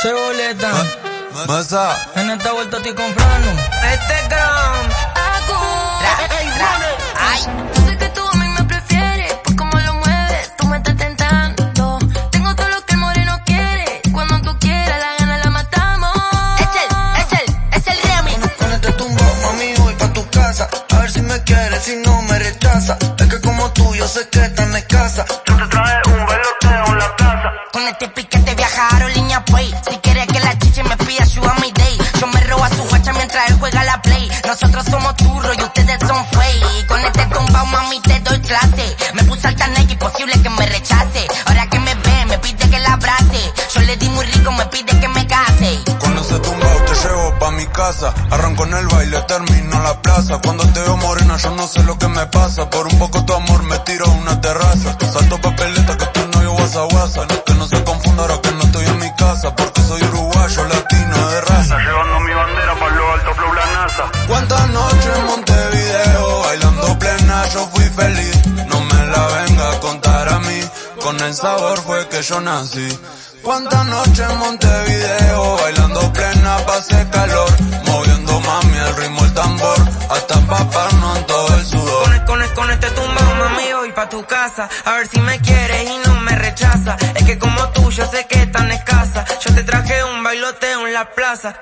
Soy boleta. Masa. En esta vuelta estoy con Frano. Este gram. Ay, yo sé que tú a mí me prefieres, por cómo lo mueves, tú me estás tentando. Tengo todo lo que el moreno quiere, cuando tú quieras la gana la matamos. Es el, es el, es el remix. Con este tumbo, mami, voy pa' tu casa. A ver si me quieres, si no me rechaza. Es que como tú, yo sé que tan escasa. Me pide que me case. Con ese tumbao te llevo pa' mi casa. Arranco en el baile, termino la plaza. Cuando te veo morena, yo no sé lo que me pasa. Por un poco tu amor me tiro a una terraza. Salto papeleta que tu novio guasa guasa. No, que no se confunda ahora que no estoy en mi casa. Porque soy uruguayo, latino de raza. Está llevando mi bandera pa' lo alto, flow la NASA. ¿Cuántas noches en Montevideo bailando plena yo fui feliz? No me la venga a contar a mí, con el sabor fue que yo nací. ¿Cuántas noches en Montevideo bailando plena pasé calor? Moviendo mami el ritmo el tambor, hasta empaparnos en todo el sudor. Con, con, con este tumbao, mami, voy pa' tu casa. A ver si me quieres y no me rechaza. Es que como tú, yo sé que es tan escasa. Yo te traje un bailoteo en la plaza.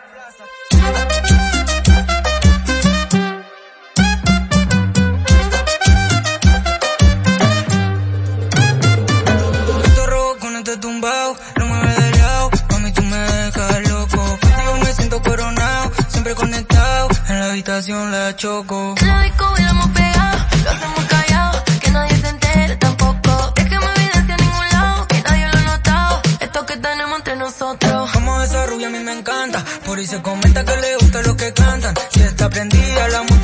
No me ve de lado, mami tú me dejas loco. Contigo me siento coronado, siempre conectado, en la habitación la choco. La disco bailamos pegados, lo hacemos callados, que nadie se entere tampoco. Es que me evidencia a ningún lado, que nadie lo ha notado. Esto que tenemos entre nosotros. Como esa rubia a mí me encanta, por ahí se comenta que le gusta lo que cantan. Si está prendida la moto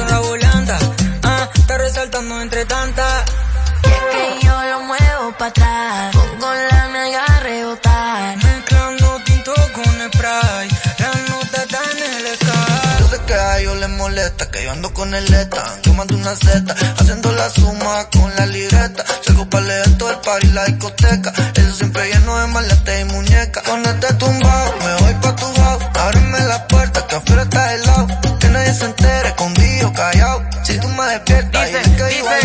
molesta que yo ando con el ETA. Yo mando una Z, haciendo la suma con la libreta. Salgo pa' leer todo el par y la discoteca. Eso siempre lleno de maletas y muñecas. Con este tumbao, me voy pa' tu house. Ábreme la puerta que afuera está helado. Que nadie se entere, escondido, callado. Si tú me despiertas, Dice, que dice,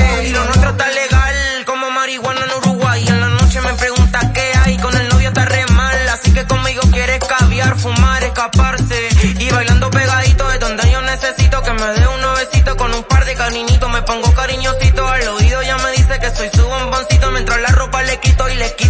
Mientras la ropa le quito y le quito